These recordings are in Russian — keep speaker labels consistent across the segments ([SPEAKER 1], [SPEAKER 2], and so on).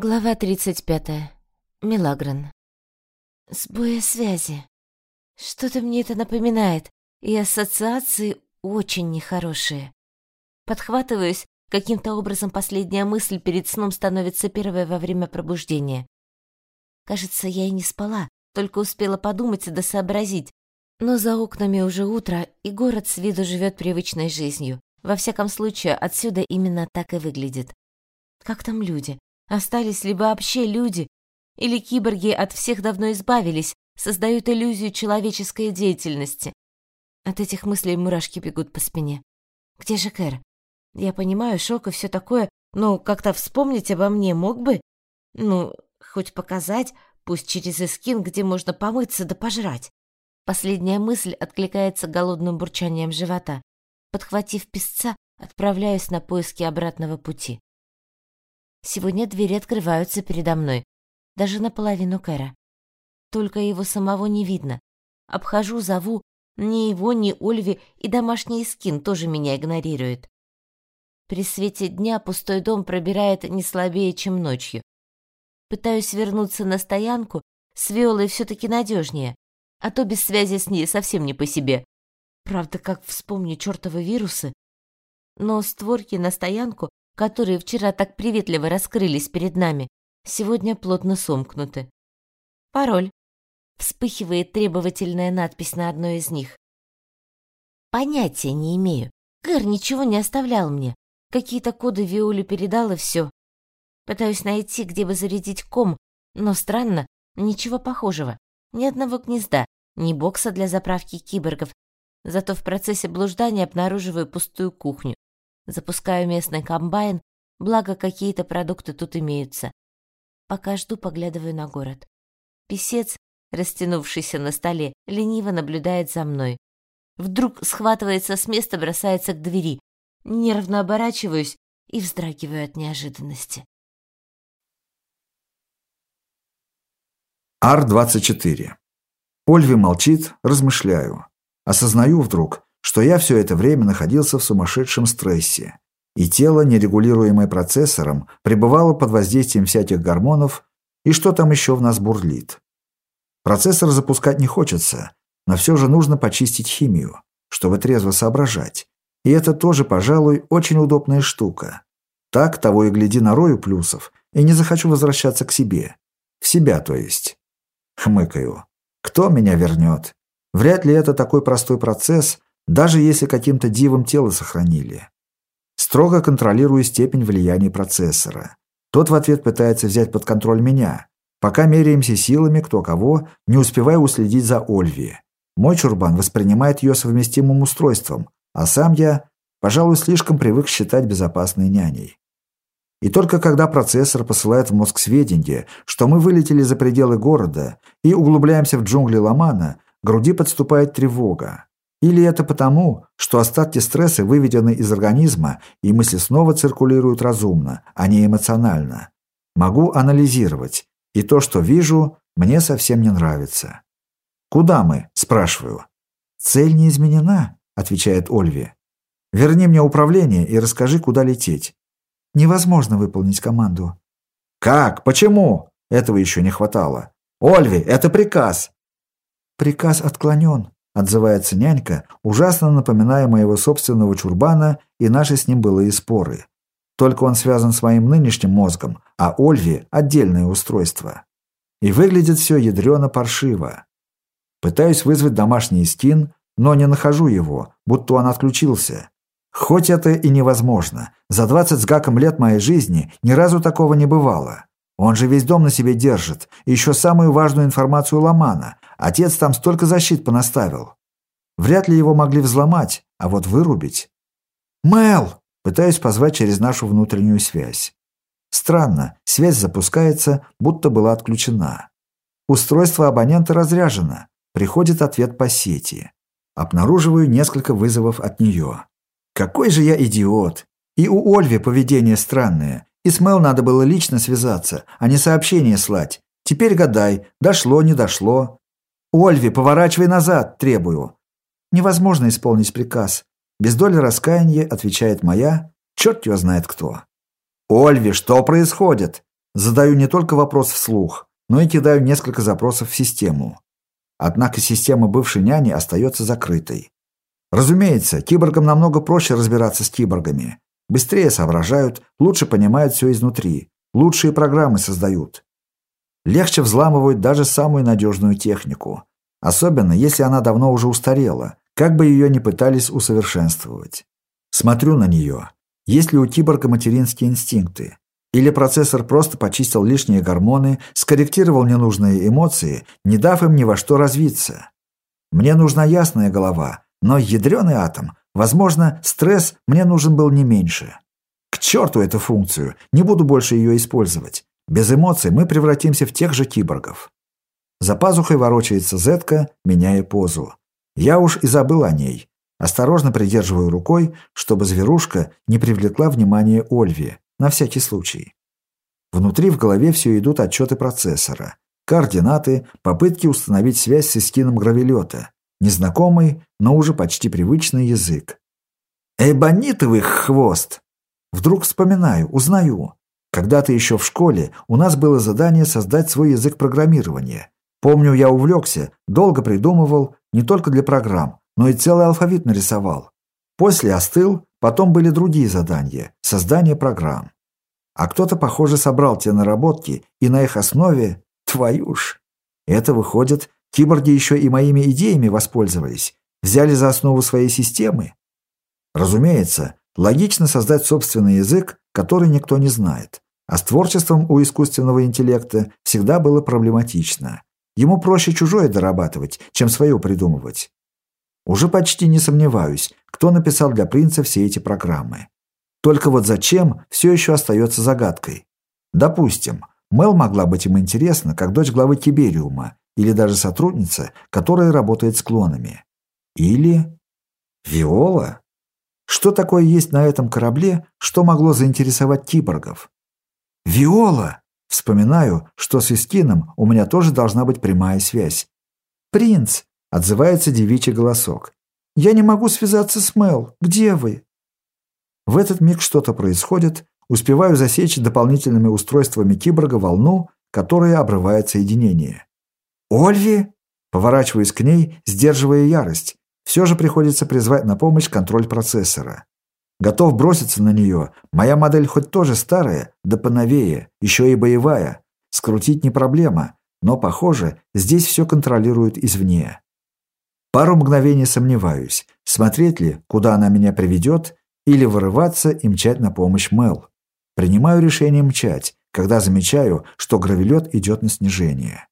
[SPEAKER 1] Глава 35. Милагран. Сбоя связи. Что-то мне это напоминает, и ассоциации очень нехорошие. Подхватываюсь, каким-то образом последняя мысль перед сном становится первой во время пробуждения. Кажется, я и не спала, только успела подумать да сообразить. Но за окнами уже утро, и город с виду живет привычной жизнью. Во всяком случае, отсюда именно так и выглядит. Как там люди? Остались ли вообще люди? Или киборги от всех давно избавились, создают иллюзию человеческой деятельности? От этих мыслей мурашки бегут по спине. Где же Кэр? Я понимаю, шок и все такое, но как-то вспомнить обо мне мог бы? Ну, хоть показать, пусть через эскин, где можно помыться да пожрать. Последняя мысль откликается голодным бурчанием живота. Подхватив песца, отправляюсь на поиски обратного пути. Сегодня двери открываются передо мной, даже наполовину Кэра. Только его самого не видно. Обхожу, зову, ни его, ни Ольви и домашний скин тоже меня игнорирует. При свете дня пустой дом пробирает не слабее, чем ночью. Пытаюсь вернуться на стоянку, с Виолой все-таки надежнее, а то без связи с ней совсем не по себе. Правда, как вспомню чертовы вирусы. Но створки на стоянку которые вчера так приветливо раскрылись перед нами, сегодня плотно сомкнуты. Пароль. Вспыхивает требовательная надпись на одной из них. Понятия не имею. Кэр ничего не оставлял мне. Какие-то коды Виоле передал и все. Пытаюсь найти, где бы зарядить ком, но странно, ничего похожего. Ни одного гнезда, ни бокса для заправки киборгов. Зато в процессе блуждания обнаруживаю пустую кухню. Запускаю местный комбайн, благо какие-то продукты тут имеются. Пока жду, поглядываю на город. Песец, растянувшийся на столе, лениво наблюдает за мной. Вдруг схватывается с места, бросается к двери. Нервно оборачиваюсь и вздрагиваю от неожиданности.
[SPEAKER 2] Ар-24. Ольви молчит, размышляю. Осознаю вдруг, что я все это время находился в сумасшедшем стрессе, и тело, нерегулируемое процессором, пребывало под воздействием всяких гормонов, и что там еще в нас бурлит. Процессор запускать не хочется, но все же нужно почистить химию, чтобы трезво соображать. И это тоже, пожалуй, очень удобная штука. Так, того и гляди, нарою плюсов, и не захочу возвращаться к себе. В себя, то есть. Хмыкаю. Кто меня вернет? Вряд ли это такой простой процесс, даже если каким-то дивом тело сохранили. Строго контролирую степень влияния процессора. Тот в ответ пытается взять под контроль меня. Пока меряемся силами кто кого, не успевая уследить за Ольви. Мой чурбан воспринимает ее совместимым устройством, а сам я, пожалуй, слишком привык считать безопасной няней. И только когда процессор посылает в мозг сведения, что мы вылетели за пределы города и углубляемся в джунгли Ламана, груди подступает тревога. Или это потому, что остатки стресса выведены из организма, и мысли снова циркулируют разумно, а не эмоционально. Могу анализировать, и то, что вижу, мне совсем не нравится. «Куда мы?» – спрашиваю. «Цель не изменена», – отвечает Ольви. «Верни мне управление и расскажи, куда лететь». «Невозможно выполнить команду». «Как? Почему?» Этого еще не хватало. «Ольви, это приказ!» «Приказ отклонен», отзывается нянька, ужасно напоминая моего собственного чурбана и наши с ним былые споры. Только он связан с моим нынешним мозгом, а Ольви – отдельное устройство. И выглядит все ядрено паршиво. Пытаюсь вызвать домашний стин, но не нахожу его, будто он отключился. Хоть это и невозможно. За двадцать с гаком лет моей жизни ни разу такого не бывало. Он же весь дом на себе держит, и еще самую важную информацию Ломана. Отец там столько защит понаставил. Вряд ли его могли взломать, а вот вырубить. «Мэл!» – пытаюсь позвать через нашу внутреннюю связь. Странно, связь запускается, будто была отключена. Устройство абонента разряжено. Приходит ответ по сети. Обнаруживаю несколько вызовов от нее. Какой же я идиот! И у Ольви поведение странное. И с Мэл надо было лично связаться, а не сообщение слать. Теперь гадай, дошло, не дошло. «Ольви, поворачивай назад!» – требую. Невозможно исполнить приказ. Без доли раскаяния отвечает моя, черт его знает кто. «Ольви, что происходит?» задаю не только вопрос вслух, но и кидаю несколько запросов в систему. Однако система бывшей няни остается закрытой. Разумеется, киборгам намного проще разбираться с киборгами. Быстрее соображают, лучше понимают все изнутри, лучшие программы создают. Легче взламывают даже самую надежную технику. Особенно, если она давно уже устарела, как бы ее ни пытались усовершенствовать. Смотрю на нее. Есть ли у киборга материнские инстинкты? Или процессор просто почистил лишние гормоны, скорректировал ненужные эмоции, не дав им ни во что развиться? Мне нужна ясная голова, но ядреный атом, возможно, стресс мне нужен был не меньше. К черту эту функцию, не буду больше ее использовать. Без эмоций мы превратимся в тех же киборгов. За пазухой ворочается Зетка, меняя позу. Я уж и забыл о ней. Осторожно придерживаю рукой, чтобы зверушка не привлекла внимание Ольви, на всякий случай. Внутри в голове все идут отчеты процессора. Координаты, попытки установить связь с эскином гравелета. Незнакомый, но уже почти привычный язык. «Эбонитовый хвост!» Вдруг вспоминаю, узнаю. Когда-то еще в школе у нас было задание создать свой язык программирования. Помню, я увлекся, долго придумывал, не только для программ, но и целый алфавит нарисовал. После остыл, потом были другие задания, создание программ. А кто-то, похоже, собрал те наработки, и на их основе, твою ж. Это выходит, киборги еще и моими идеями воспользовались, взяли за основу своей системы. Разумеется, логично создать собственный язык, который никто не знает. А с творчеством у искусственного интеллекта всегда было проблематично. Ему проще чужое дорабатывать, чем свое придумывать. Уже почти не сомневаюсь, кто написал для принца все эти программы. Только вот зачем, все еще остается загадкой. Допустим, Мел могла быть им интересна, как дочь главы Тибериума, или даже сотрудница, которая работает с клонами. Или... Виола? Что такое есть на этом корабле, что могло заинтересовать киборгов? Виола! Вспоминаю, что с Искином у меня тоже должна быть прямая связь. «Принц!» — отзывается девичий голосок. «Я не могу связаться с Мел. Где вы?» В этот миг что-то происходит, успеваю засечь дополнительными устройствами киборга волну, которая обрывает соединение. «Ольви!» Поворачиваюсь к ней, сдерживая ярость. Все же приходится призвать на помощь контроль процессора. Готов броситься на нее. Моя модель хоть тоже старая, да поновее, еще и боевая. Скрутить не проблема, но, похоже, здесь все контролируют извне. Пару мгновений сомневаюсь, смотреть ли, куда она меня приведет, или вырываться и мчать на помощь Мел. Принимаю решение мчать, когда замечаю, что гравелет идет на снижение.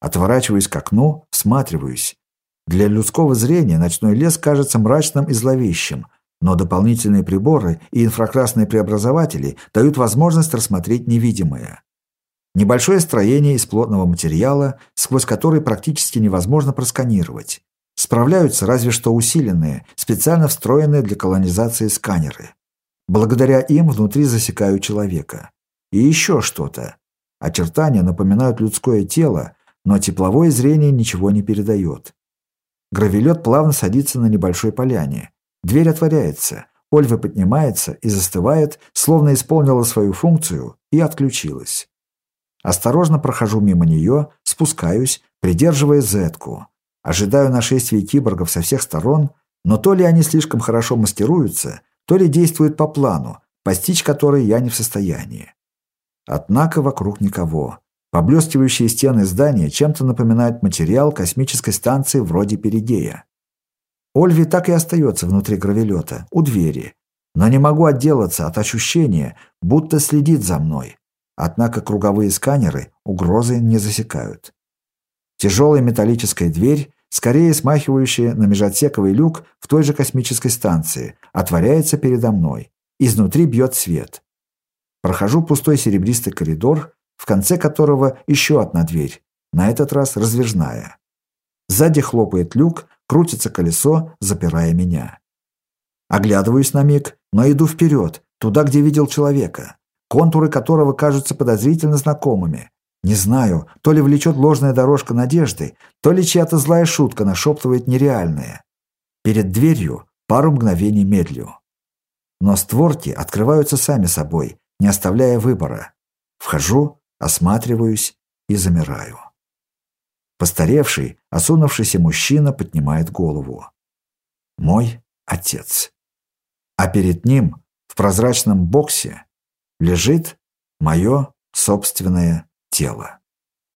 [SPEAKER 2] Отворачиваюсь к окну, всматриваюсь. Для людского зрения ночной лес кажется мрачным и зловещим, но дополнительные приборы и инфракрасные преобразователи дают возможность рассмотреть невидимое. Небольшое строение из плотного материала, сквозь который практически невозможно просканировать. Справляются разве что усиленные, специально встроенные для колонизации сканеры. Благодаря им внутри засекаю человека. И еще что-то. Очертания напоминают людское тело, но тепловое зрение ничего не передает. Гравелет плавно садится на небольшой поляне. Дверь отворяется. Ольва поднимается и застывает, словно исполнила свою функцию и отключилась. Осторожно прохожу мимо нее, спускаюсь, придерживая зетку. Ожидаю нашествия киборгов со всех сторон, но то ли они слишком хорошо маскируются, то ли действуют по плану, постичь который я не в состоянии. Однако вокруг никого. Поблескивающие стены здания чем-то напоминают материал космической станции вроде Перигея. Ольви так и остается внутри гравелета, у двери. Но не могу отделаться от ощущения, будто следит за мной. Однако круговые сканеры угрозы не засекают. Тяжелая металлическая дверь, скорее смахивающая на межотсековый люк в той же космической станции, отворяется передо мной. Изнутри бьет свет. Прохожу пустой серебристый коридор, в конце которого еще одна дверь, на этот раз раздвижная. Сзади хлопает люк, крутится колесо, запирая меня. Оглядываюсь на миг, но иду вперед, туда, где видел человека, контуры которого кажутся подозрительно знакомыми. Не знаю, то ли влечет ложная дорожка надежды, то ли чья-то злая шутка нашептывает нереальное. Перед дверью пару мгновений медлю. Но створки открываются сами собой, не оставляя выбора. Вхожу, осматриваюсь и замираю. Постаревший, осунувшийся мужчина поднимает голову. Мой отец. А перед ним, в прозрачном боксе, лежит мое собственное тело.